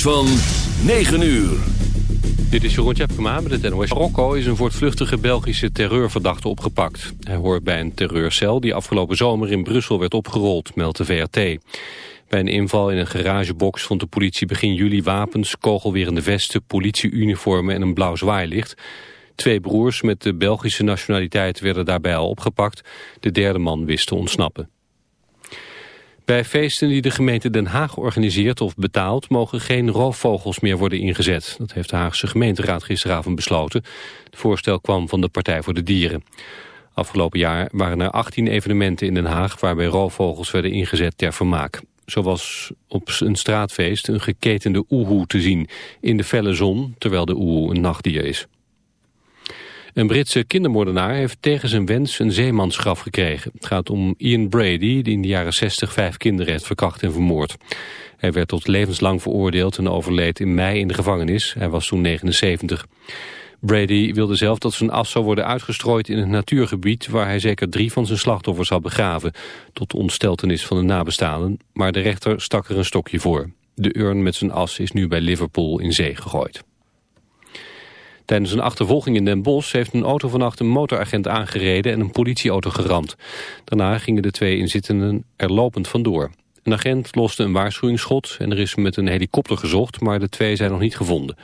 van 9 uur. Dit is Jeroen Tjepkema met het NOS. Marokko is een voortvluchtige Belgische terreurverdachte opgepakt. Hij hoort bij een terreurcel die afgelopen zomer in Brussel werd opgerold, meldt de VRT. Bij een inval in een garagebox vond de politie begin juli wapens, kogelwerende vesten, politieuniformen en een blauw zwaailicht. Twee broers met de Belgische nationaliteit werden daarbij al opgepakt. De derde man wist te ontsnappen. Bij feesten die de gemeente Den Haag organiseert of betaalt... mogen geen roofvogels meer worden ingezet. Dat heeft de Haagse gemeenteraad gisteravond besloten. Het voorstel kwam van de Partij voor de Dieren. Afgelopen jaar waren er 18 evenementen in Den Haag... waarbij roofvogels werden ingezet ter vermaak. Zo was op een straatfeest een geketende oehoe te zien... in de felle zon, terwijl de oehoe een nachtdier is. Een Britse kindermoordenaar heeft tegen zijn wens een zeemansgraf gekregen. Het gaat om Ian Brady, die in de jaren 60 vijf kinderen heeft verkracht en vermoord. Hij werd tot levenslang veroordeeld en overleed in mei in de gevangenis. Hij was toen 79. Brady wilde zelf dat zijn as zou worden uitgestrooid in het natuurgebied... waar hij zeker drie van zijn slachtoffers had begraven... tot ontsteltenis van de nabestaanden. Maar de rechter stak er een stokje voor. De urn met zijn as is nu bij Liverpool in zee gegooid. Tijdens een achtervolging in Den Bosch heeft een auto vannacht een motoragent aangereden en een politieauto geramd. Daarna gingen de twee inzittenden er lopend vandoor. Een agent loste een waarschuwingsschot en er is met een helikopter gezocht, maar de twee zijn nog niet gevonden.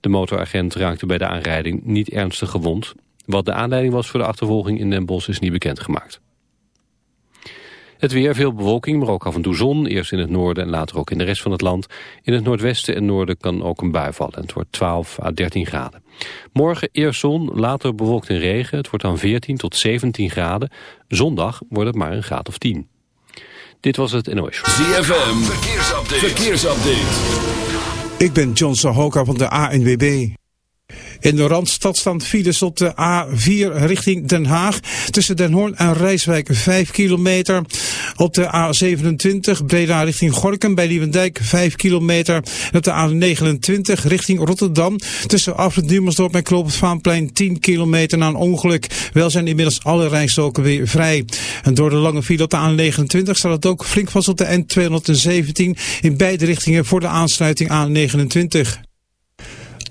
De motoragent raakte bij de aanrijding niet ernstig gewond. Wat de aanleiding was voor de achtervolging in Den Bosch is niet bekendgemaakt. Het weer, veel bewolking, maar ook af en toe zon. Eerst in het noorden en later ook in de rest van het land. In het noordwesten en noorden kan ook een bui vallen. Het wordt 12 à 13 graden. Morgen eerst zon, later bewolkt en regen. Het wordt dan 14 tot 17 graden. Zondag wordt het maar een graad of 10. Dit was het NOS. ZFM, verkeersupdate. verkeersupdate. Ik ben John Sahoka van de ANWB. In de Randstad staan files op de A4 richting Den Haag. Tussen Den Hoorn en Rijswijk 5 kilometer. Op de A27 Breda richting Gorkum bij Lievendijk 5 kilometer. En op de A29 richting Rotterdam. Tussen Afrit Numersdorp en Kloop Vaanplein 10 kilometer na een ongeluk. Wel zijn inmiddels alle rijstoken weer vrij. En door de lange file op de A29 staat het ook flink vast op de N217 in beide richtingen voor de aansluiting A29.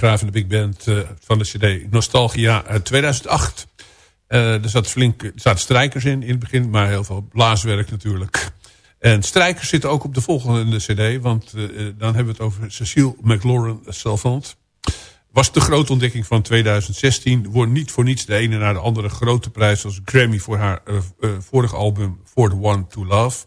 De Graaf de Big Band eh, van de cd Nostalgia uit 2008. Eh, er zat flink, zaten strijkers in in het begin, maar heel veel blaaswerk natuurlijk. En strijkers zitten ook op de volgende cd, want eh, dan hebben we het over Cecile McLaurin Salvant. Was de grote ontdekking van 2016. Wordt niet voor niets de ene naar de andere grote prijs als Grammy voor haar vorige album For the One to Love.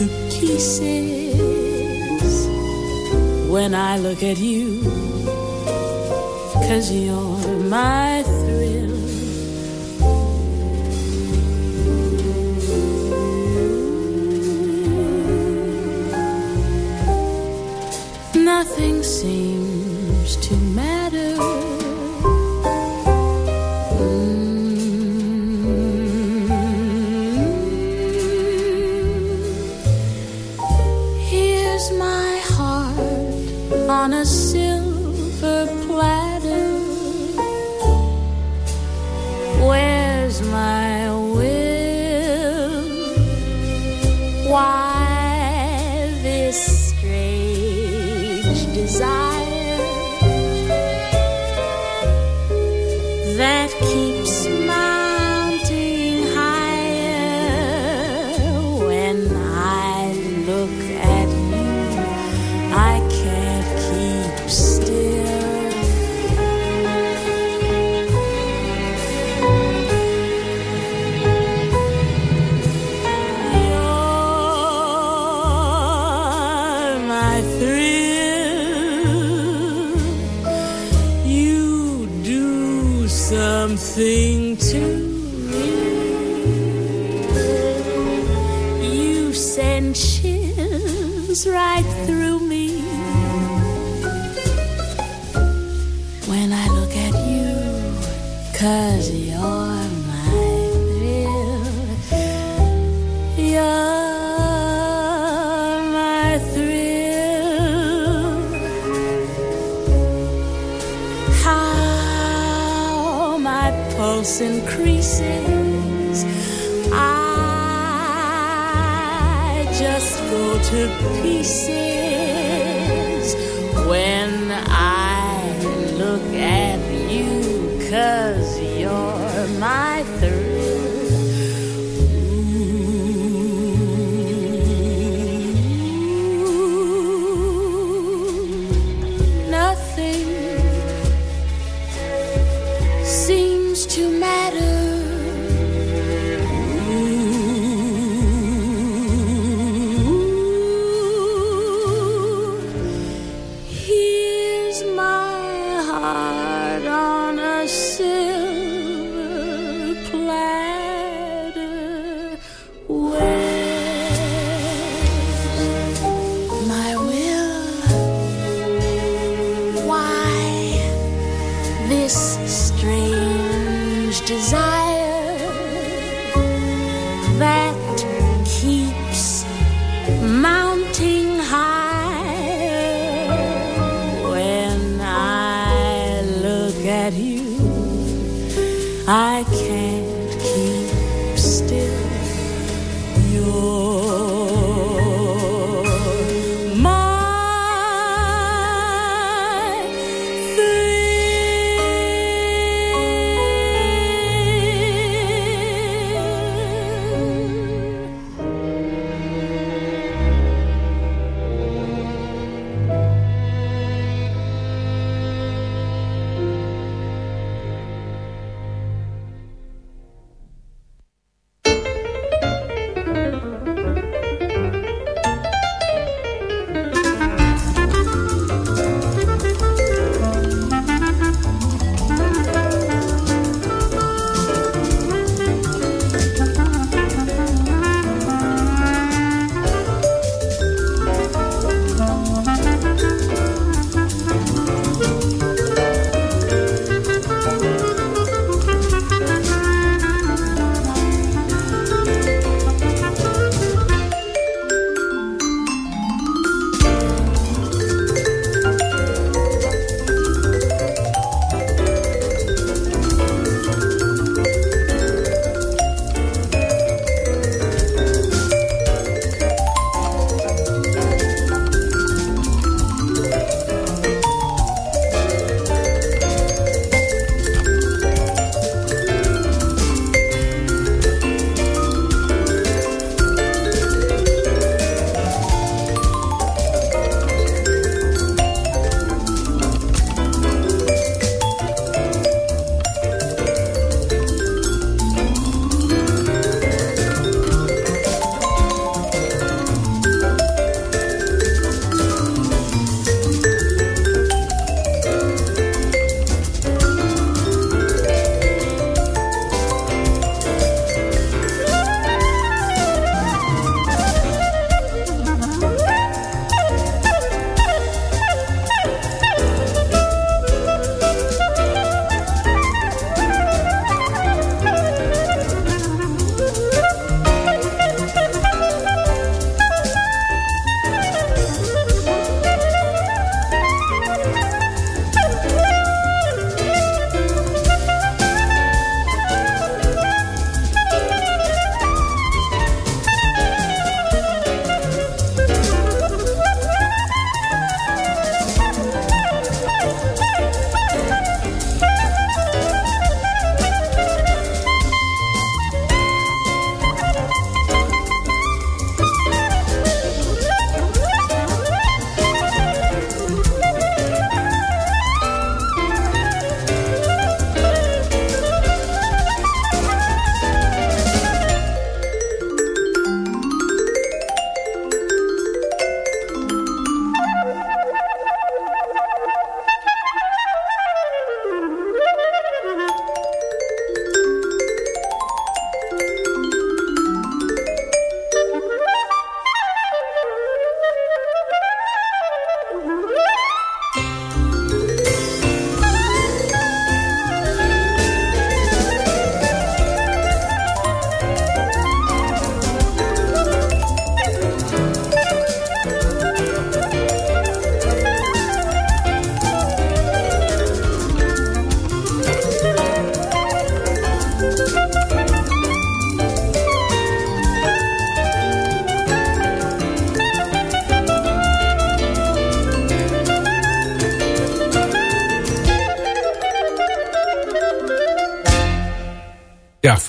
to pieces when I look at you. Cause you're my thrill. Nothing seems pulse increases. I just go to pieces when I look at you. Cause you're my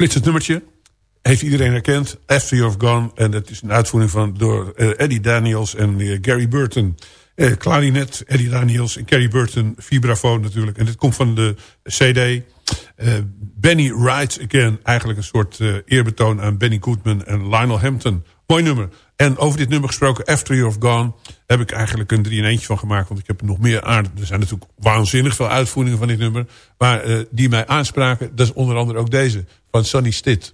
flitsend nummertje. Heeft iedereen herkend. After You've Gone. En dat is een uitvoering van door eh, Eddie Daniels en eh, Gary Burton. Uh, klarinet, Eddie Daniels en Gary Burton. Vibrafoon natuurlijk. En dit komt van de CD. Benny Rides Again. Eigenlijk een soort eerbetoon aan Benny Goodman en Lionel Hampton. Mooi nummer. En over dit nummer gesproken, After You've Gone... heb ik eigenlijk een drie in eentje van gemaakt. Want ik heb nog meer aard. Er zijn natuurlijk waanzinnig veel uitvoeringen van dit nummer. Maar die mij aanspraken, dat is onder andere ook deze. Van Sonny Stitt.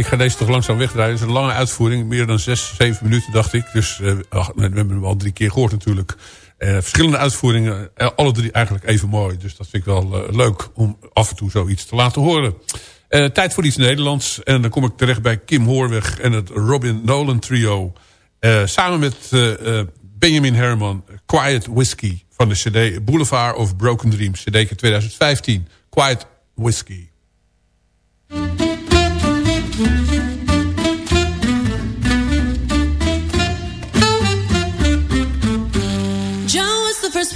Ik ga deze toch langzaam wegdraaien. Het is een lange uitvoering, meer dan zes, zeven minuten dacht ik. Dus ach, we hebben hem al drie keer gehoord natuurlijk. Uh, verschillende uitvoeringen, uh, alle drie eigenlijk even mooi. Dus dat vind ik wel leuk om af en toe zoiets te laten horen. tijd voor iets Nederlands. En dan kom ik terecht bij Kim Hoorweg en het Robin Nolan trio. samen met Benjamin Herman, Quiet Whiskey van de cd Boulevard of Broken Dreams, cd 2015. Quiet Whiskey.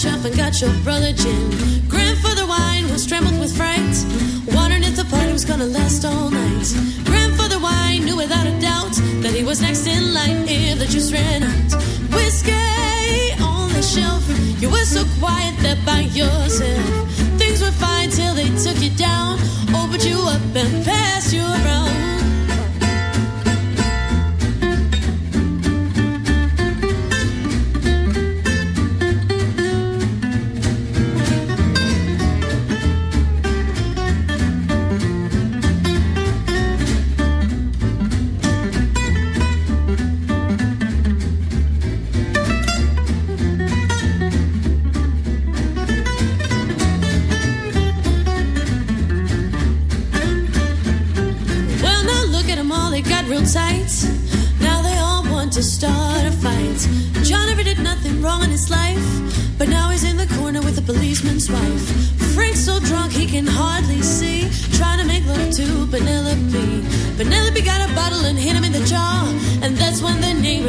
shelf and got your brother gin. Grandfather wine was trembled with fright, wondering if the party was gonna last all night. Grandfather wine knew without a doubt that he was next in line if the juice ran out. Whiskey on the shelf, you were so quiet there by yourself. Things were fine till they took you down, opened you up and passed you around.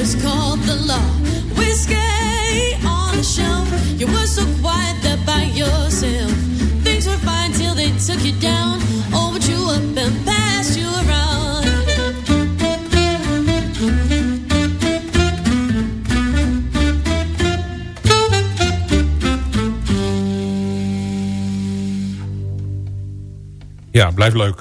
The called the law. Whiskey on the shelf. You were so quiet there by yourself. Things were fine till they took you down. Opened you up and passed you around. Ja, blijft leuk.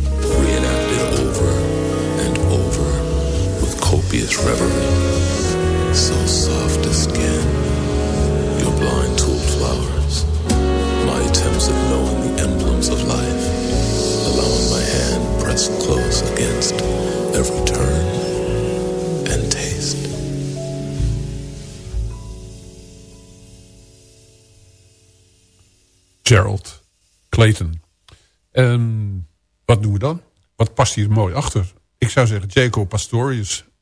copious reverie. So soft a skin, your blind tooled flowers. My attempts at knowing the emblems of life, allowing my hand pressed close against every turn and taste. Gerald Clayton. En wat doen we dan? Wat past hier mooi achter? Ik zou zeggen Jaco Pastorius.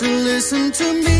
So listen to me.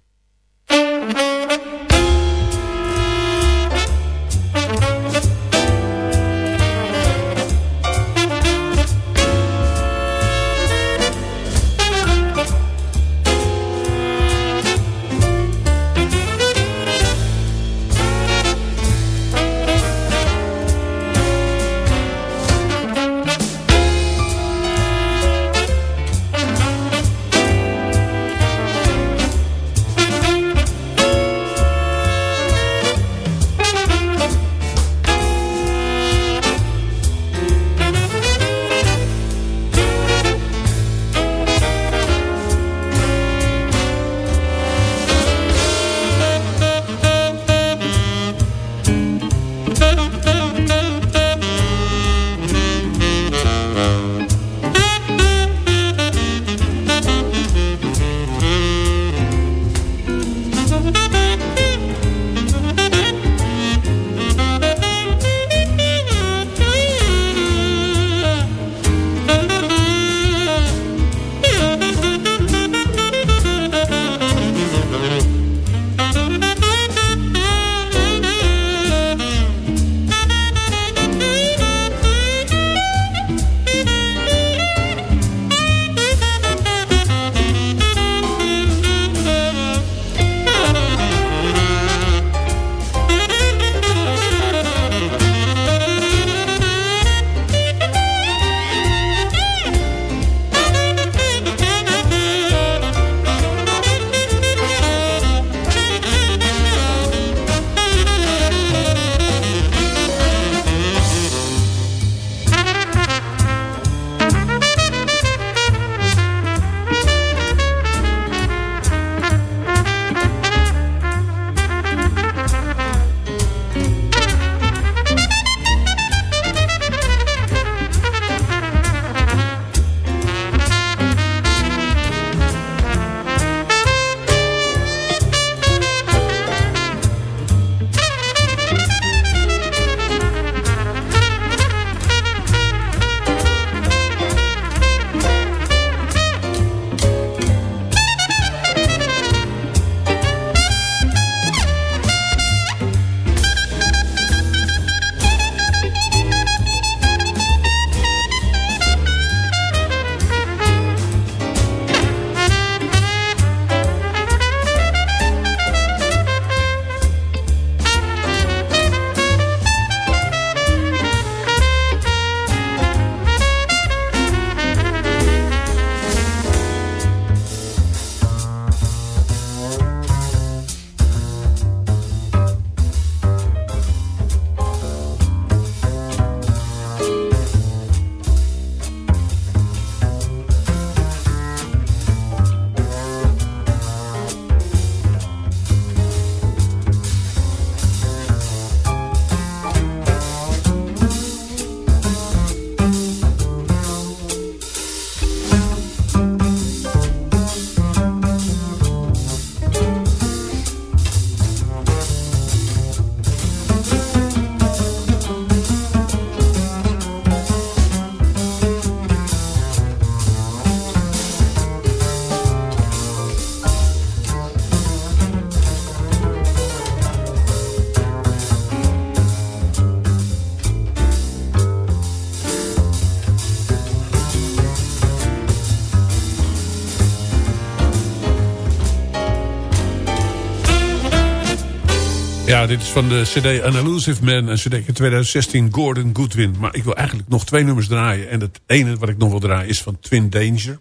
Van de CD An Elusive Man. Een CD in 2016, Gordon Goodwin. Maar ik wil eigenlijk nog twee nummers draaien. En het ene wat ik nog wil draaien is van Twin Danger.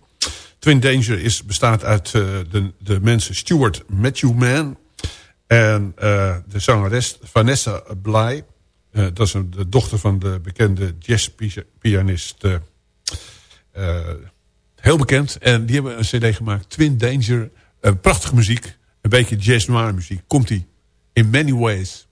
Twin Danger is, bestaat uit uh, de, de mensen Stuart Matthew Man... en uh, de zangeres Vanessa Bly. Uh, dat is de dochter van de bekende jazzpianist... heel bekend. En die hebben een cd gemaakt, Twin Danger. prachtige muziek, een beetje jazz noir muziek. Komt-ie. In many ways.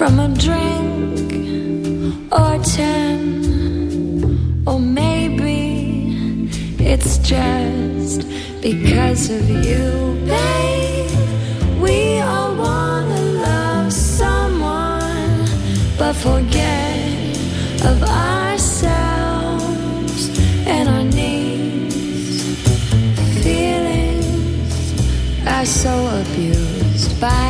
From a drink or ten. Or maybe it's just because of you, babe. We all wanna love someone, but forget of ourselves and our needs. Feelings are so abused by